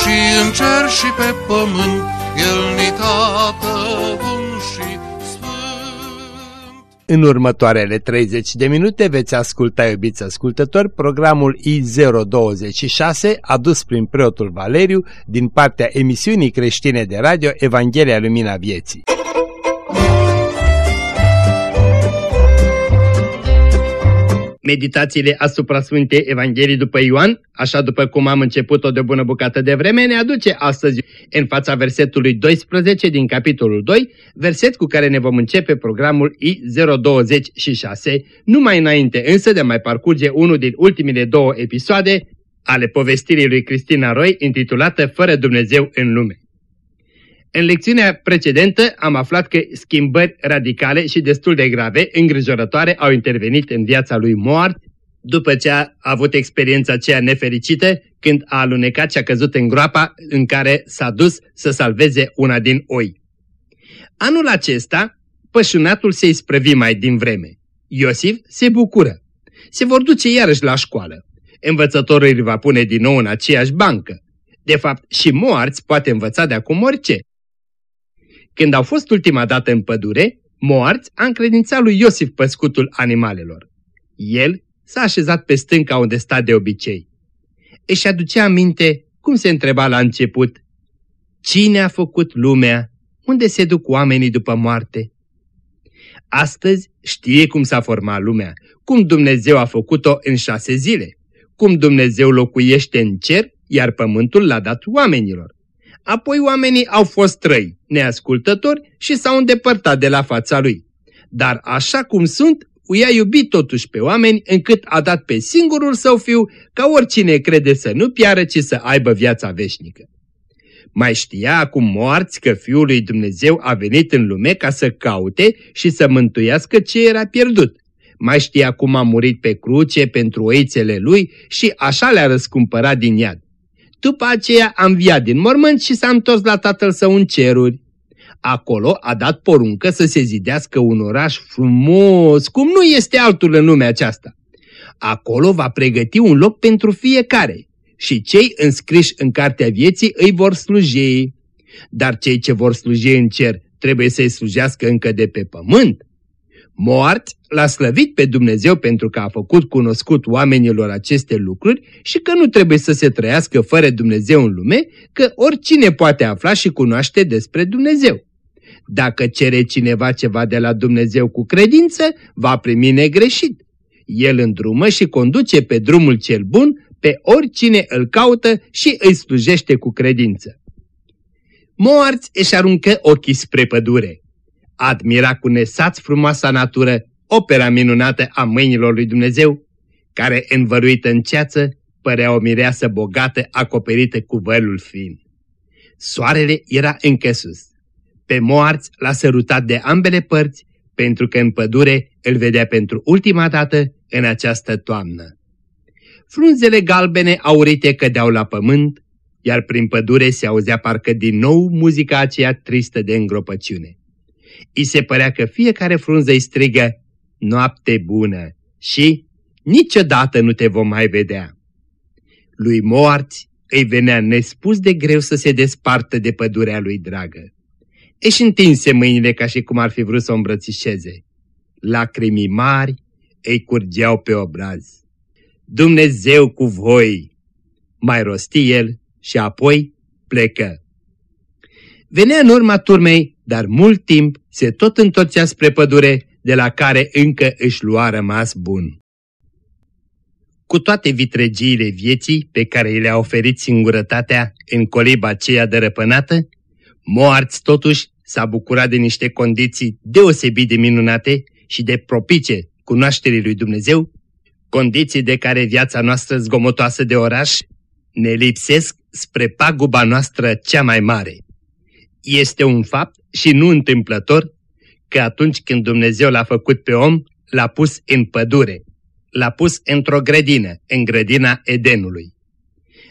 și în cer și pe pământ, El ni tată bun și în următoarele 30 de minute veți asculta, iubiți ascultători, programul I026 adus prin preotul Valeriu din partea emisiunii creștine de radio Evanghelia Lumina Vieții. Meditațiile asupra Sfântei Evangheliei după Ioan, așa după cum am început-o de bună bucată de vreme, ne aduce astăzi în fața versetului 12 din capitolul 2, verset cu care ne vom începe programul I026, numai înainte însă de mai parcurge unul din ultimele două episoade ale povestirii lui Cristina Roy, intitulată Fără Dumnezeu în lume. În lecțiunea precedentă am aflat că schimbări radicale și destul de grave, îngrijorătoare, au intervenit în viața lui Moart după ce a avut experiența aceea nefericită când a alunecat și a căzut în groapa în care s-a dus să salveze una din oi. Anul acesta, pășunatul se isprăvi mai din vreme. Iosif se bucură. Se vor duce iarăși la școală. Învățătorul îl va pune din nou în aceeași bancă. De fapt, și moarți poate învăța de acum orice. Când au fost ultima dată în pădure, Moarți a încredințat lui Iosif păscutul animalelor. El s-a așezat pe stânca unde sta de obicei. Își aducea aminte cum se întreba la început. Cine a făcut lumea? Unde se duc oamenii după moarte? Astăzi știe cum s-a format lumea, cum Dumnezeu a făcut-o în șase zile, cum Dumnezeu locuiește în cer, iar pământul l-a dat oamenilor. Apoi oamenii au fost trăi, neascultători și s-au îndepărtat de la fața lui. Dar așa cum sunt, i-a iubit totuși pe oameni încât a dat pe singurul său fiu ca oricine crede să nu piară, ci să aibă viața veșnică. Mai știa acum moarți că Fiul lui Dumnezeu a venit în lume ca să caute și să mântuiască ce era pierdut. Mai știa cum a murit pe cruce pentru oițele lui și așa le-a răscumpărat din iad. După aceea a înviat din mormânt și s-a întors la tatăl său în ceruri. Acolo a dat poruncă să se zidească un oraș frumos, cum nu este altul în lumea aceasta. Acolo va pregăti un loc pentru fiecare și cei înscriși în cartea vieții îi vor sluji. Dar cei ce vor sluji în cer trebuie să-i slujească încă de pe pământ. Moart l-a slăvit pe Dumnezeu pentru că a făcut cunoscut oamenilor aceste lucruri și că nu trebuie să se trăiască fără Dumnezeu în lume, că oricine poate afla și cunoaște despre Dumnezeu. Dacă cere cineva ceva de la Dumnezeu cu credință, va primi negreșit. El îndrumă și conduce pe drumul cel bun pe oricine îl caută și îi slujește cu credință. Moarți își aruncă ochii spre pădure admira cu nesați frumoasa natură, opera minunată a mâinilor lui Dumnezeu, care, învăruită în ceață, părea o mireasă bogată acoperită cu vălul fin. Soarele era încă sus. Pe moarți l-a sărutat de ambele părți, pentru că în pădure îl vedea pentru ultima dată în această toamnă. Frunzele galbene aurite cădeau la pământ, iar prin pădure se auzea parcă din nou muzica aceea tristă de îngropăciune. I se părea că fiecare frunză îi strigă, noapte bună și niciodată nu te vom mai vedea. Lui Moarți îi venea nespus de greu să se despartă de pădurea lui dragă. Își întinse mâinile ca și cum ar fi vrut să o îmbrățișeze. Lacrimii mari îi curgeau pe obraz. Dumnezeu cu voi! Mai rosti el și apoi plecă. Venea în urma turmei, dar mult timp se tot întorcea spre pădure, de la care încă își lua rămas bun. Cu toate vitregiile vieții pe care i le-a oferit singurătatea în coliba aceea dărăpânată, Moarți totuși s-a bucurat de niște condiții deosebit de minunate și de propice cunoașterii lui Dumnezeu, condiții de care viața noastră zgomotoasă de oraș ne lipsesc spre paguba noastră cea mai mare. Este un fapt și nu întâmplător că atunci când Dumnezeu l-a făcut pe om, l-a pus în pădure, l-a pus într-o grădină, în grădina Edenului.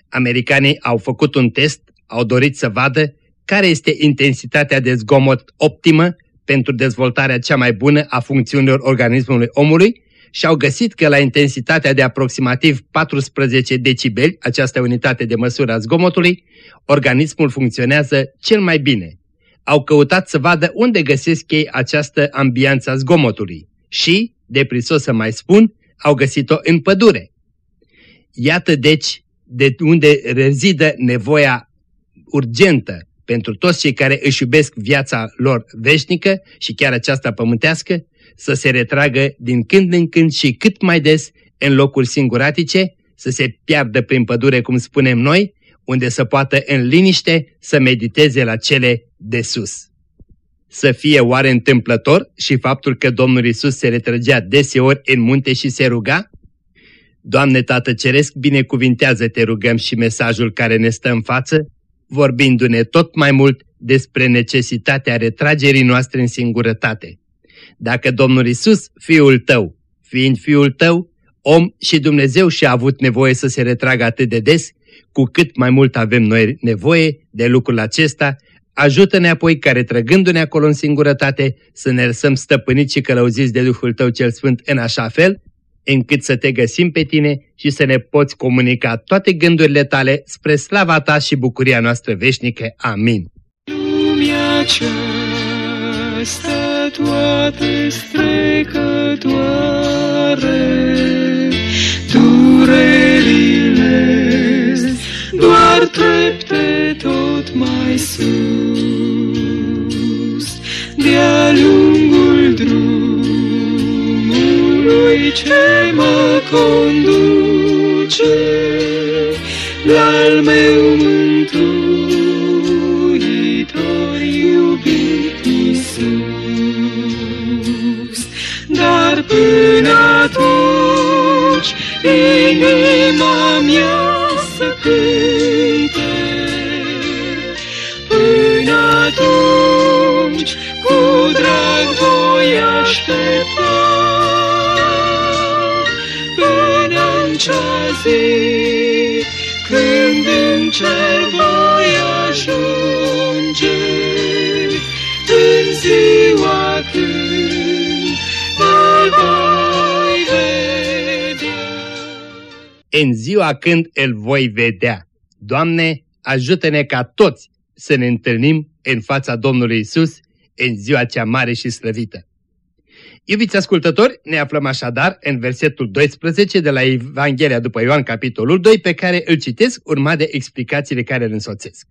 Americanii au făcut un test, au dorit să vadă care este intensitatea de zgomot optimă pentru dezvoltarea cea mai bună a funcțiunilor organismului omului și au găsit că la intensitatea de aproximativ 14 decibeli, această unitate de măsură a zgomotului, organismul funcționează cel mai bine. Au căutat să vadă unde găsesc ei această ambianță a zgomotului și, de prisos să mai spun, au găsit-o în pădure. Iată deci de unde rezidă nevoia urgentă pentru toți cei care își iubesc viața lor veșnică și chiar aceasta pământească, să se retragă din când în când și cât mai des în locuri singuratice, să se piardă prin pădure, cum spunem noi, unde să poată în liniște să mediteze la cele de sus. Să fie oare întâmplător și faptul că Domnul Isus se retrăgea deseori în munte și se ruga? Doamne Tată Ceresc, binecuvintează-te rugăm și mesajul care ne stă în față, vorbindu-ne tot mai mult despre necesitatea retragerii noastre în singurătate. Dacă Domnul Isus, Fiul tău, fiind Fiul tău, om și Dumnezeu și-a avut nevoie să se retragă atât de des, cu cât mai mult avem noi nevoie de lucrul acesta, ajută-ne apoi care trăgându-ne acolo în singurătate să ne lăsăm stăpâniți și călăuziți de Duhul Tău cel Sfânt în așa fel, încât să te găsim pe tine și să ne poți comunica toate gândurile tale spre slava ta și bucuria noastră veșnică. Amin. Lumea aceasta toate strecătoare, durerile doar trepte tot mai sus, de-a lungul drumului ce mă conduce, la-al meu mântuitor iubit Iisus. Dar până atunci inima mea cer voi ajunge, în ziua când îl voi vedea. În ziua când îl voi vedea. Doamne, ajută-ne ca toți să ne întâlnim în fața Domnului Isus în ziua cea mare și slăvită. Iubiți ascultători, ne aflăm așadar în versetul 12 de la Evanghelia după Ioan, capitolul 2, pe care îl citesc urma de explicațiile care îl însoțesc.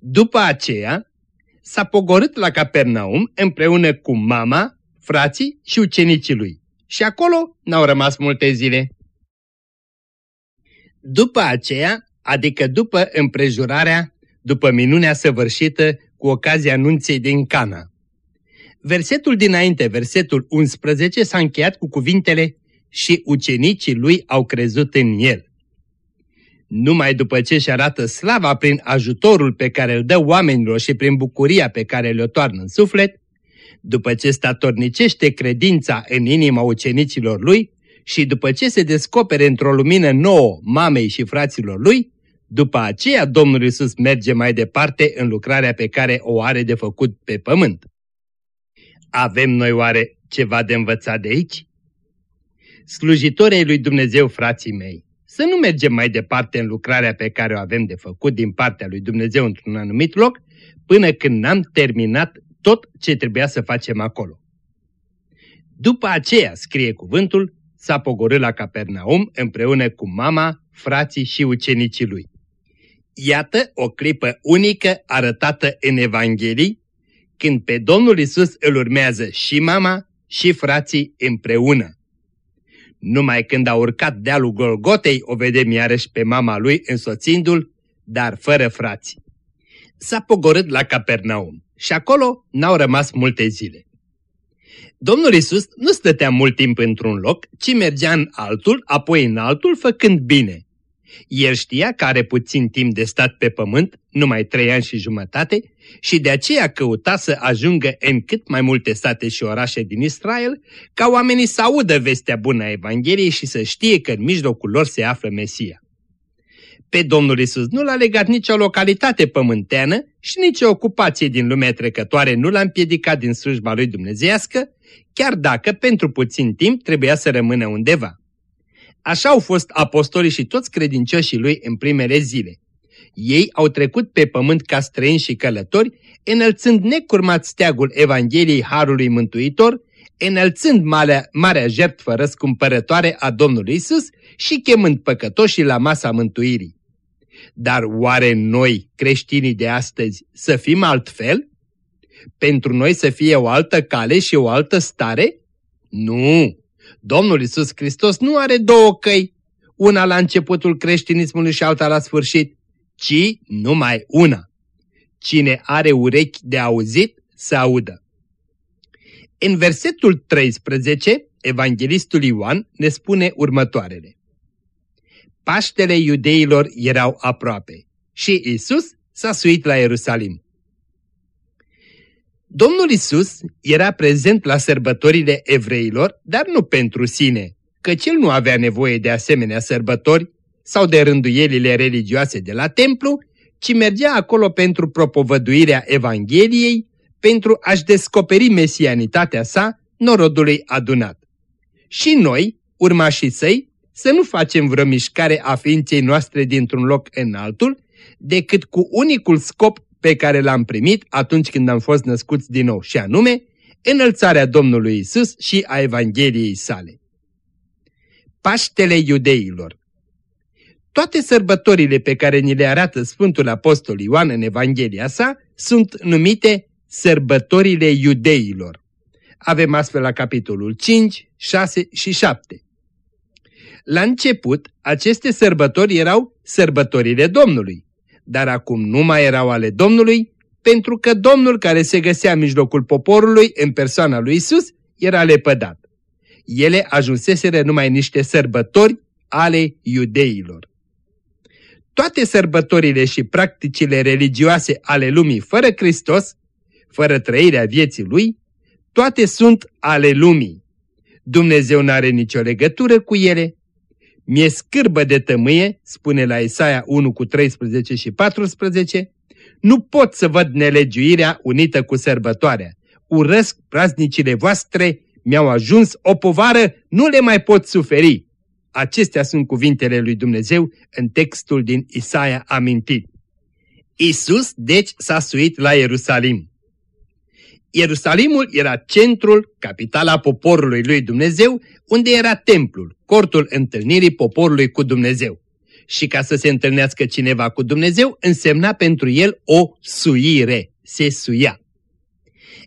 După aceea, s-a pogorât la Capernaum împreună cu mama, frații și ucenicii lui. Și acolo n-au rămas multe zile. După aceea, adică după împrejurarea, după minunea săvârșită cu ocazia anunței din Cana. Versetul dinainte, versetul 11, s-a încheiat cu cuvintele și ucenicii lui au crezut în el. Numai după ce își arată slava prin ajutorul pe care îl dă oamenilor și prin bucuria pe care le-o toarnă în suflet, după ce statornicește credința în inima ucenicilor lui și după ce se descopere într-o lumină nouă mamei și fraților lui, după aceea Domnul Isus merge mai departe în lucrarea pe care o are de făcut pe pământ. Avem noi oare ceva de învățat de aici? Slujitorii lui Dumnezeu, frații mei, să nu mergem mai departe în lucrarea pe care o avem de făcut din partea lui Dumnezeu într-un anumit loc, până când n-am terminat tot ce trebuia să facem acolo. După aceea, scrie cuvântul, s-a pogorât la Capernaum împreună cu mama, frații și ucenicii lui. Iată o clipă unică arătată în Evanghelii, când pe Domnul Isus îl urmează și mama și frații împreună. Numai când a urcat dealul Golgotei o vedem iarăși pe mama lui însoțindu-l, dar fără frați. S-a pogorât la Capernaum și acolo n-au rămas multe zile. Domnul Isus nu stătea mult timp într-un loc, ci mergea în altul, apoi în altul, făcând bine. El știa că are puțin timp de stat pe pământ, numai trei ani și jumătate, și de aceea căuta să ajungă în cât mai multe state și orașe din Israel, ca oamenii să audă vestea bună a Evangheliei și să știe că în mijlocul lor se află Mesia. Pe Domnul Isus nu l-a legat nicio localitate pământeană și nicio ocupație din lumea trecătoare nu l-a împiedicat din slujba lui dumnezeiască, chiar dacă pentru puțin timp trebuia să rămână undeva. Așa au fost apostolii și toți credincioșii lui în primele zile. Ei au trecut pe pământ ca străini și călători, înălțând necurmat steagul Evangheliei Harului Mântuitor, înălțând marea, marea jertfă răscumpărătoare a Domnului Isus și chemând păcătoșii la masa mântuirii. Dar oare noi, creștinii de astăzi, să fim altfel? Pentru noi să fie o altă cale și o altă stare? Nu! Domnul Isus Hristos nu are două căi, una la începutul creștinismului și alta la sfârșit, ci numai una. Cine are urechi de auzit, să audă. În versetul 13, evanghelistul Ioan ne spune următoarele. Paștele iudeilor erau aproape și Isus s-a suit la Ierusalim. Domnul Isus era prezent la sărbătorile evreilor, dar nu pentru sine, căci el nu avea nevoie de asemenea sărbători sau de rânduielile religioase de la templu, ci mergea acolo pentru propovăduirea Evangheliei, pentru a-și descoperi mesianitatea sa norodului adunat. Și noi, urmașii săi, să nu facem vreo mișcare a ființei noastre dintr-un loc în altul, decât cu unicul scop pe care l-am primit atunci când am fost născuți din nou, și anume înălțarea Domnului Isus și a Evangheliei sale. Paștele iudeilor Toate sărbătorile pe care ni le arată Sfântul Apostol Ioan în Evanghelia sa sunt numite sărbătorile iudeilor. Avem astfel la capitolul 5, 6 și 7. La început, aceste sărbători erau sărbătorile Domnului, dar acum nu mai erau ale Domnului, pentru că Domnul care se găsea în mijlocul poporului în persoana lui Isus era lepădat. Ele ajunseseră numai niște sărbători ale iudeilor. Toate sărbătorile și practicile religioase ale lumii fără Hristos, fără trăirea vieții Lui, toate sunt ale lumii. Dumnezeu nu are nicio legătură cu ele, mi-e scârbă de tămâie, spune la Isaia 1 cu 13 și 14, nu pot să văd nelegiuirea unită cu sărbătoarea. Urăsc praznicile voastre, mi-au ajuns o povară, nu le mai pot suferi. Acestea sunt cuvintele lui Dumnezeu în textul din Isaia amintit. Isus, deci, s-a suit la Ierusalim. Ierusalimul era centrul, capitala poporului lui Dumnezeu, unde era templul, cortul întâlnirii poporului cu Dumnezeu. Și ca să se întâlnească cineva cu Dumnezeu, însemna pentru el o suire, se suia.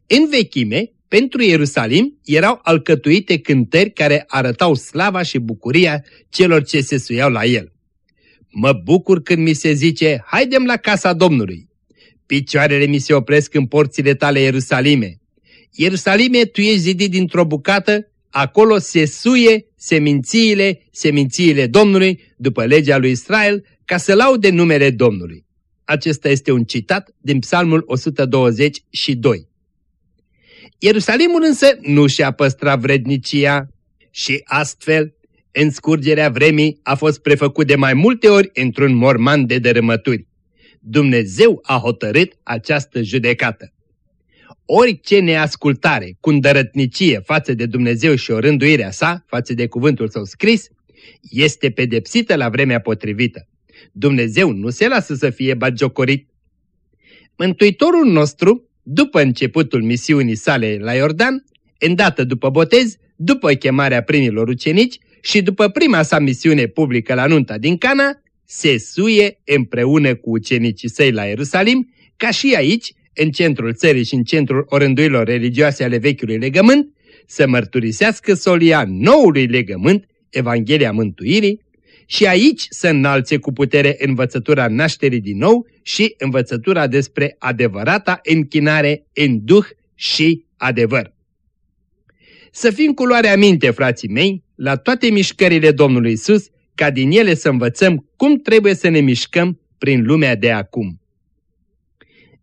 În vechime, pentru Ierusalim erau alcătuite cântări care arătau slava și bucuria celor ce se suiau la el. Mă bucur când mi se zice, haidem la casa Domnului. Picioarele mi se opresc în porțile tale, Ierusalime. Ierusalime, tu ești zidit dintr-o bucată, acolo se suie semințiile, semințiile Domnului, după legea lui Israel, ca să laude numele Domnului. Acesta este un citat din Psalmul 122. Ierusalimul însă nu și-a păstrat vrednicia și astfel, în scurgerea vremii, a fost prefăcut de mai multe ori într-un morman de dărâmături. Dumnezeu a hotărât această judecată. Orice neascultare, cu îndărătnicie față de Dumnezeu și o rânduirea sa, față de cuvântul său scris, este pedepsită la vremea potrivită. Dumnezeu nu se lasă să fie bagiocorit. Mântuitorul nostru, după începutul misiunii sale la Iordan, îndată după botez, după chemarea primilor ucenici și după prima sa misiune publică la nunta din Cana, se suie împreună cu ucenicii săi la Ierusalim, ca și aici, în centrul țării și în centrul orânduilor religioase ale vechiului legământ, să mărturisească solia noului legământ, Evanghelia Mântuirii, și aici să înalțe cu putere învățătura nașterii din nou și învățătura despre adevărata închinare în duh și adevăr. Să fim cu luare aminte, frații mei, la toate mișcările Domnului Isus, ca din ele să învățăm cum trebuie să ne mișcăm prin lumea de acum.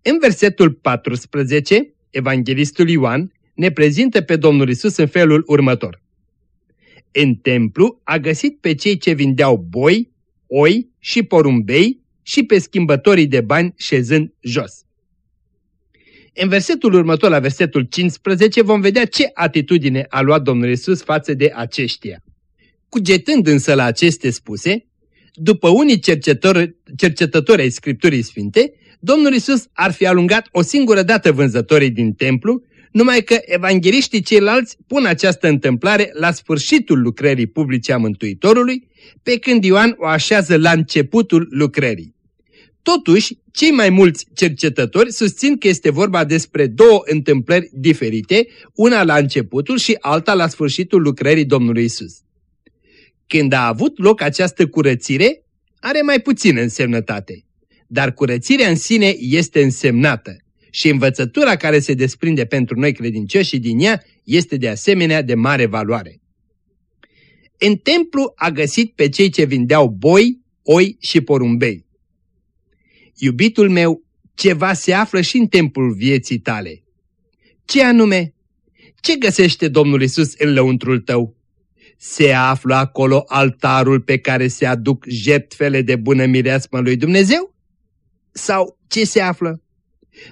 În versetul 14, Evanghelistul Ioan ne prezintă pe Domnul Isus în felul următor. În templu a găsit pe cei ce vindeau boi, oi și porumbei și pe schimbătorii de bani șezând jos. În versetul următor, la versetul 15, vom vedea ce atitudine a luat Domnul Isus față de aceștia. Cugetând însă la aceste spuse, după unii cercetători, cercetători ai Scripturii Sfinte, Domnul Isus ar fi alungat o singură dată vânzătorii din templu, numai că evangeliștii ceilalți pun această întâmplare la sfârșitul lucrării publice a Mântuitorului, pe când Ioan o așează la începutul lucrării. Totuși, cei mai mulți cercetători susțin că este vorba despre două întâmplări diferite, una la începutul și alta la sfârșitul lucrării Domnului Isus. Când a avut loc această curățire, are mai puțină însemnătate, dar curățirea în sine este însemnată și învățătura care se desprinde pentru noi credincioși din ea este de asemenea de mare valoare. În templu a găsit pe cei ce vindeau boi, oi și porumbei. Iubitul meu, ceva se află și în templul vieții tale. Ce anume? Ce găsește Domnul Isus în lăuntrul tău? Se află acolo altarul pe care se aduc jertfele de bună mireasmă lui Dumnezeu? Sau ce se află?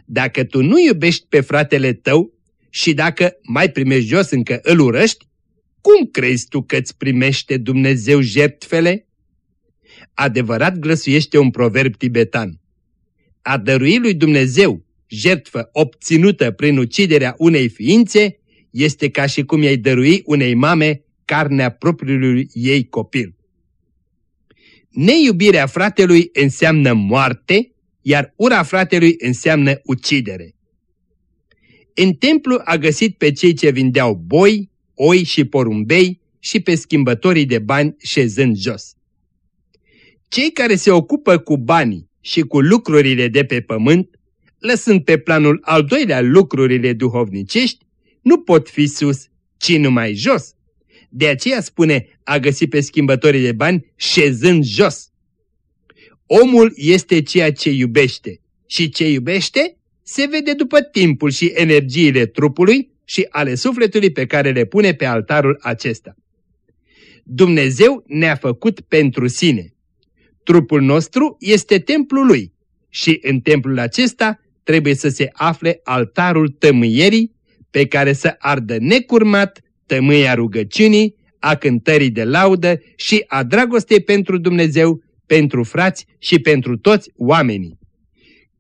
Dacă tu nu iubești pe fratele tău și dacă mai primești jos încă îl urăști, cum crezi tu că îți primește Dumnezeu jertfele? Adevărat glăsuiește un proverb tibetan a dărui lui Dumnezeu jertfă obținută prin uciderea unei ființe este ca și cum i-ai dărui unei mame carnea propriului ei copil. Neiubirea fratelui înseamnă moarte, iar ura fratelui înseamnă ucidere. În templu a găsit pe cei ce vindeau boi, oi și porumbei și pe schimbătorii de bani șezând jos. Cei care se ocupă cu banii și cu lucrurile de pe pământ, lăsând pe planul al doilea lucrurile duhovnicești, nu pot fi sus, ci numai jos. De aceea spune, a găsit pe schimbătorii de bani șezând jos. Omul este ceea ce iubește și ce iubește se vede după timpul și energiile trupului și ale sufletului pe care le pune pe altarul acesta. Dumnezeu ne-a făcut pentru sine. Trupul nostru este templul lui și în templul acesta trebuie să se afle altarul tămâierii pe care să ardă necurmat tămâia rugăciunii, a cântării de laudă și a dragostei pentru Dumnezeu, pentru frați și pentru toți oamenii.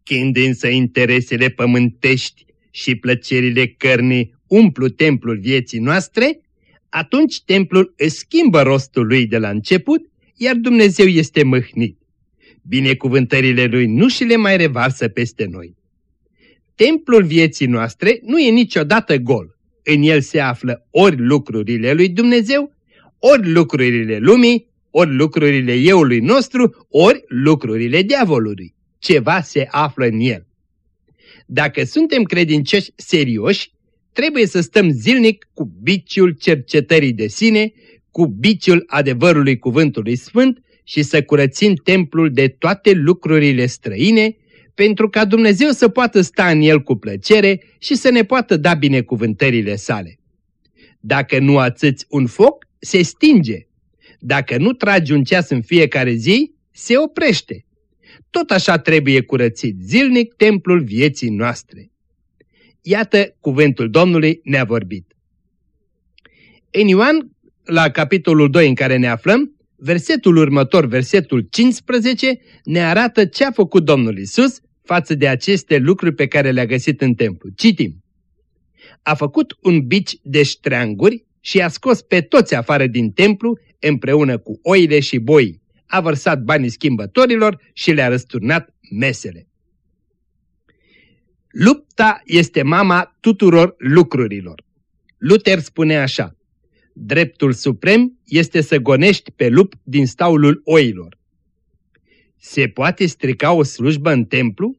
Când însă interesele pământești și plăcerile cărnii umplu templul vieții noastre, atunci templul își schimbă rostul lui de la început iar Dumnezeu este mâhnit. Binecuvântările Lui nu și le mai revarsă peste noi. Templul vieții noastre nu e niciodată gol. În el se află ori lucrurile lui Dumnezeu, ori lucrurile lumii, ori lucrurile euului nostru, ori lucrurile diavolului. Ceva se află în el. Dacă suntem credincioși serioși, trebuie să stăm zilnic cu biciul cercetării de sine cu biciul adevărului cuvântului sfânt și să curățim templul de toate lucrurile străine, pentru ca Dumnezeu să poată sta în el cu plăcere și să ne poată da binecuvântările sale. Dacă nu ațăți un foc, se stinge. Dacă nu tragi un ceas în fiecare zi, se oprește. Tot așa trebuie curățit zilnic templul vieții noastre. Iată cuvântul Domnului ne-a vorbit. În Ioan la capitolul 2 în care ne aflăm, versetul următor, versetul 15, ne arată ce a făcut Domnul Isus față de aceste lucruri pe care le-a găsit în templu. Citim. A făcut un bici de ștreanguri și a scos pe toți afară din templu împreună cu oile și boi. A vărsat banii schimbătorilor și le-a răsturnat mesele. Lupta este mama tuturor lucrurilor. Luther spune așa, Dreptul suprem este să gonești pe lup din staulul oilor. Se poate strica o slujbă în templu?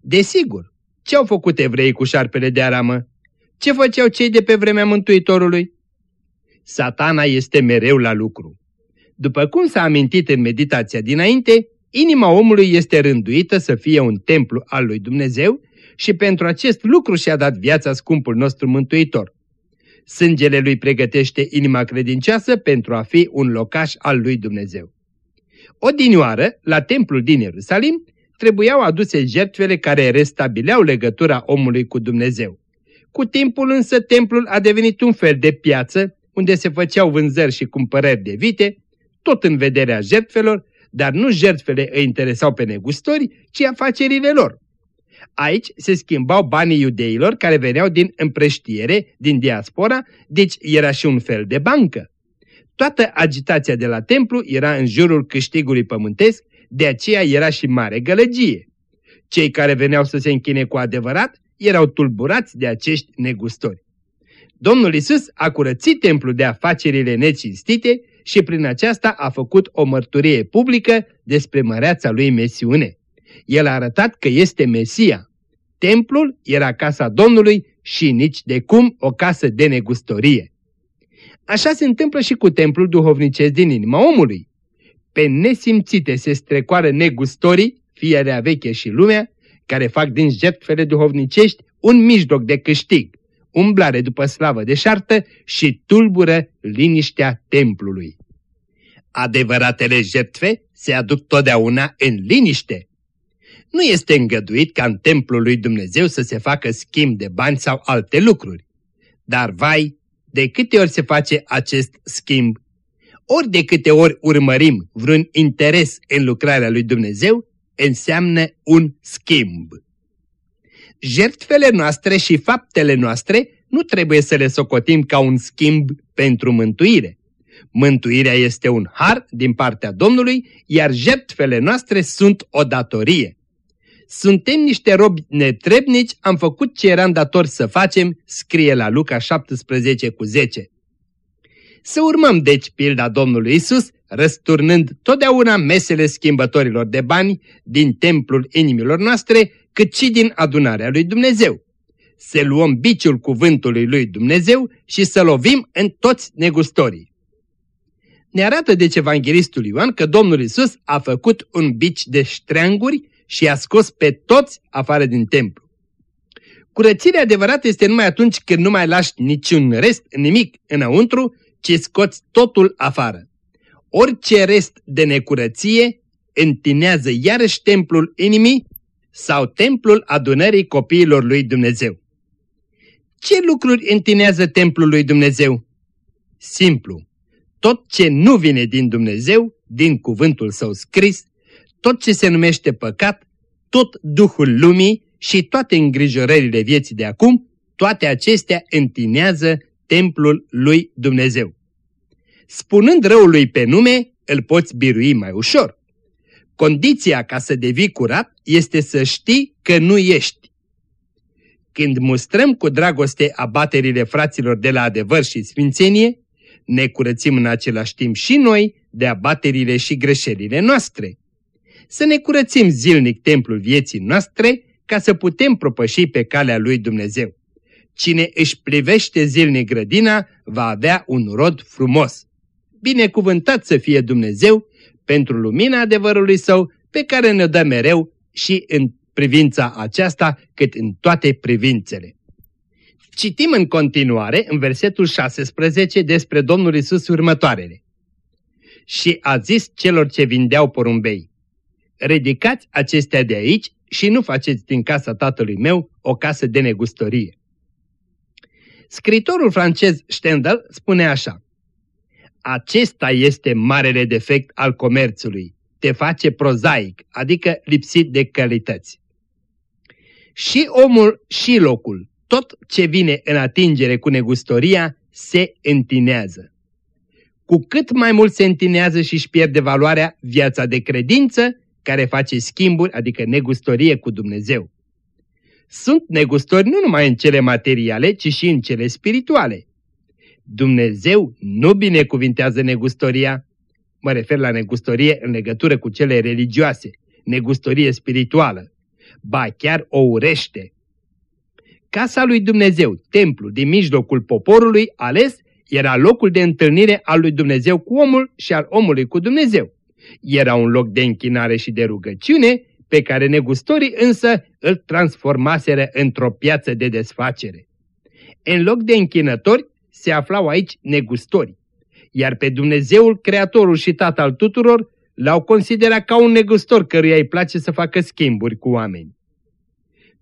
Desigur. Ce au făcut evreii cu șarpele de aramă? Ce făceau cei de pe vremea Mântuitorului? Satana este mereu la lucru. După cum s-a amintit în meditația dinainte, inima omului este rânduită să fie un templu al lui Dumnezeu și pentru acest lucru și-a dat viața scumpul nostru mântuitor. Sângele lui pregătește inima credincioasă pentru a fi un locaș al lui Dumnezeu. Odinioară, la templul din Ierusalim, trebuiau aduse jertfele care restabileau legătura omului cu Dumnezeu. Cu timpul însă templul a devenit un fel de piață unde se făceau vânzări și cumpărări de vite, tot în vederea jertfelor, dar nu jertfele îi interesau pe negustori, ci afacerile lor. Aici se schimbau banii iudeilor care veneau din împrăștiere, din diaspora, deci era și un fel de bancă. Toată agitația de la templu era în jurul câștigului pământesc, de aceea era și mare gălăgie. Cei care veneau să se închine cu adevărat erau tulburați de acești negustori. Domnul Isus a curățit templul de afacerile necinstite și prin aceasta a făcut o mărturie publică despre măreața lui mesiune. El a arătat că este Mesia. Templul era casa Domnului și nici de cum o casă de negustorie. Așa se întâmplă și cu templul duhovnicesc din inima omului. Pe nesimțite se strecoară negustorii, fiarea veche și lumea, care fac din jertfele duhovnicești un mijloc de câștig, umblare după slavă deșartă și tulbură liniștea templului. Adevăratele jertfe se aduc totdeauna în liniște. Nu este îngăduit ca în templul lui Dumnezeu să se facă schimb de bani sau alte lucruri. Dar vai, de câte ori se face acest schimb? Ori de câte ori urmărim vreun interes în lucrarea lui Dumnezeu, înseamnă un schimb. Jertfele noastre și faptele noastre nu trebuie să le socotim ca un schimb pentru mântuire. Mântuirea este un har din partea Domnului, iar jertfele noastre sunt o datorie. Suntem niște robi netrebnici, am făcut ce eram dator să facem, scrie la Luca 17 cu 10. Să urmăm deci pilda Domnului Isus, răsturnând totdeauna mesele schimbătorilor de bani din templul inimilor noastre, cât și din adunarea lui Dumnezeu. Să luăm biciul cuvântului lui Dumnezeu și să lovim în toți negustorii. Ne arată deci Evanghelistul Ioan că Domnul Isus a făcut un bici de ștreanguri și a scos pe toți afară din templu. Curățirea adevărată este numai atunci când nu mai lași niciun rest, nimic înăuntru, ci scoți totul afară. Orice rest de necurăție întinează iarăși templul inimii sau templul adunării copiilor lui Dumnezeu. Ce lucruri întinează templul lui Dumnezeu? Simplu. Tot ce nu vine din Dumnezeu, din cuvântul său scris, tot ce se numește păcat, tot duhul lumii și toate îngrijorările vieții de acum, toate acestea întinează templul lui Dumnezeu. Spunând răului pe nume, îl poți birui mai ușor. Condiția ca să devii curat este să știi că nu ești. Când mustrăm cu dragoste abaterile fraților de la adevăr și sfințenie, ne curățim în același timp și noi de abaterile și greșelile noastre. Să ne curățim zilnic templul vieții noastre ca să putem propăși pe calea lui Dumnezeu. Cine își privește zilnic grădina va avea un rod frumos. Binecuvântat să fie Dumnezeu pentru lumina adevărului său pe care ne dă mereu și în privința aceasta cât în toate privințele. Citim în continuare în versetul 16 despre Domnul Isus următoarele. Și a zis celor ce vindeau porumbei, ridicați acestea de aici și nu faceți din casa tatălui meu o casă de negustorie. Scritorul francez Stendhal spune așa, Acesta este marele defect al comerțului, te face prozaic, adică lipsit de calități. Și omul și locul, tot ce vine în atingere cu negustoria, se întinează. Cu cât mai mult se întinează și își pierde valoarea viața de credință, care face schimburi, adică negustorie cu Dumnezeu. Sunt negustori nu numai în cele materiale, ci și în cele spirituale. Dumnezeu nu binecuvintează negustoria, mă refer la negustorie în legătură cu cele religioase, negustorie spirituală, ba chiar o urește. Casa lui Dumnezeu, templu din mijlocul poporului ales, era locul de întâlnire al lui Dumnezeu cu omul și al omului cu Dumnezeu. Era un loc de închinare și de rugăciune, pe care negustorii însă îl transformaseră într-o piață de desfacere. În loc de închinători se aflau aici negustori, iar pe Dumnezeul, Creatorul și Tatăl tuturor, l-au considerat ca un negustor căruia îi place să facă schimburi cu oameni.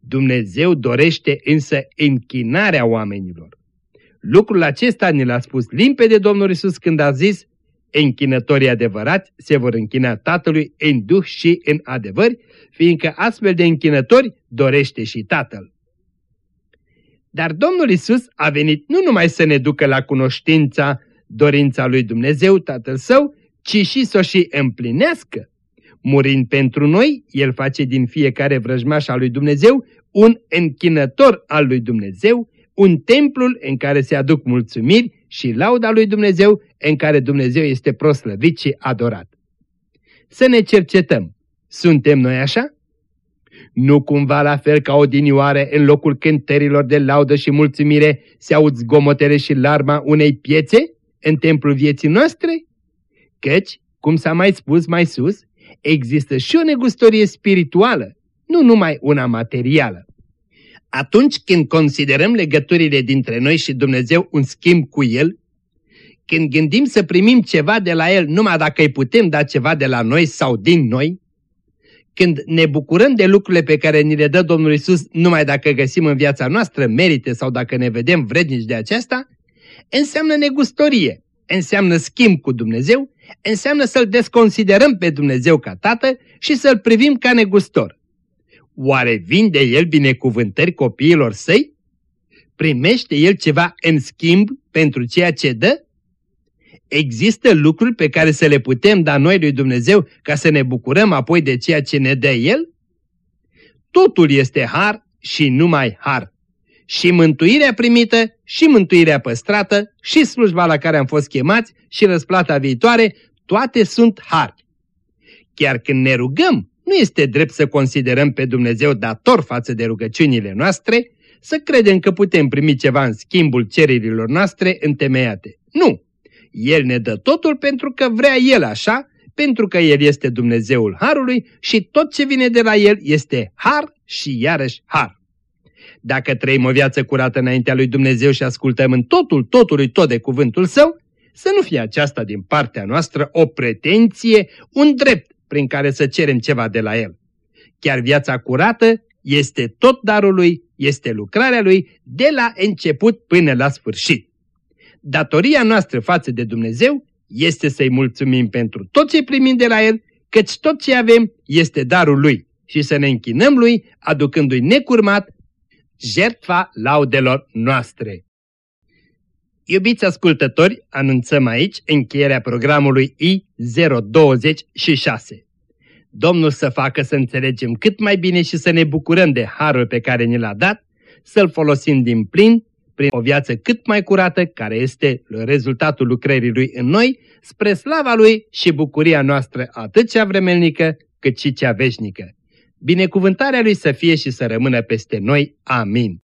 Dumnezeu dorește însă închinarea oamenilor. Lucrul acesta ne l-a spus limpede Domnul Isus când a zis, închinătorii adevărați se vor închina Tatălui în duh și în adevăr, fiindcă astfel de închinători dorește și Tatăl. Dar Domnul Isus a venit nu numai să ne ducă la cunoștința, dorința lui Dumnezeu, Tatăl Său, ci și să o și împlinească. Murind pentru noi, El face din fiecare vrăjmaș al lui Dumnezeu un închinător al lui Dumnezeu, un templul în care se aduc mulțumiri și lauda lui Dumnezeu, în care Dumnezeu este proslăvit și adorat. Să ne cercetăm. Suntem noi așa? Nu cumva la fel ca odinioare în locul cântărilor de laudă și mulțumire se aud zgomotele și larma unei piețe în templul vieții noastre? Căci, cum s-a mai spus mai sus, există și o negustorie spirituală, nu numai una materială. Atunci când considerăm legăturile dintre noi și Dumnezeu un schimb cu El, când gândim să primim ceva de la El numai dacă îi putem da ceva de la noi sau din noi, când ne bucurăm de lucrurile pe care ni le dă Domnul Isus numai dacă găsim în viața noastră merite sau dacă ne vedem vrednici de aceasta, înseamnă negustorie, înseamnă schimb cu Dumnezeu, înseamnă să-L desconsiderăm pe Dumnezeu ca Tată și să-L privim ca negustor. Oare vinde El binecuvântări copiilor săi? Primește El ceva în schimb pentru ceea ce dă? Există lucruri pe care să le putem da noi lui Dumnezeu ca să ne bucurăm apoi de ceea ce ne dă El? Totul este har și numai har. Și mântuirea primită, și mântuirea păstrată, și slujba la care am fost chemați, și răsplata viitoare, toate sunt har. Chiar când ne rugăm, nu este drept să considerăm pe Dumnezeu dator față de rugăciunile noastre, să credem că putem primi ceva în schimbul cererilor noastre întemeiate. Nu! El ne dă totul pentru că vrea El așa, pentru că El este Dumnezeul Harului și tot ce vine de la El este har și iarăși har. Dacă trăim o viață curată înaintea lui Dumnezeu și ascultăm în totul totului tot de cuvântul Său, să nu fie aceasta din partea noastră o pretenție, un drept prin care să cerem ceva de la El. Chiar viața curată este tot darul Lui, este lucrarea Lui de la început până la sfârșit. Datoria noastră față de Dumnezeu este să-i mulțumim pentru tot ce primim de la El, căci tot ce avem este darul Lui și să ne închinăm Lui, aducându-i necurmat jertfa laudelor noastre. Iubiți ascultători, anunțăm aici încheierea programului I026. Domnul să facă să înțelegem cât mai bine și să ne bucurăm de harul pe care ne l-a dat, să-l folosim din plin prin o viață cât mai curată, care este rezultatul lucrării Lui în noi, spre slava Lui și bucuria noastră atât cea vremelnică cât și cea veșnică. Binecuvântarea Lui să fie și să rămână peste noi. Amin.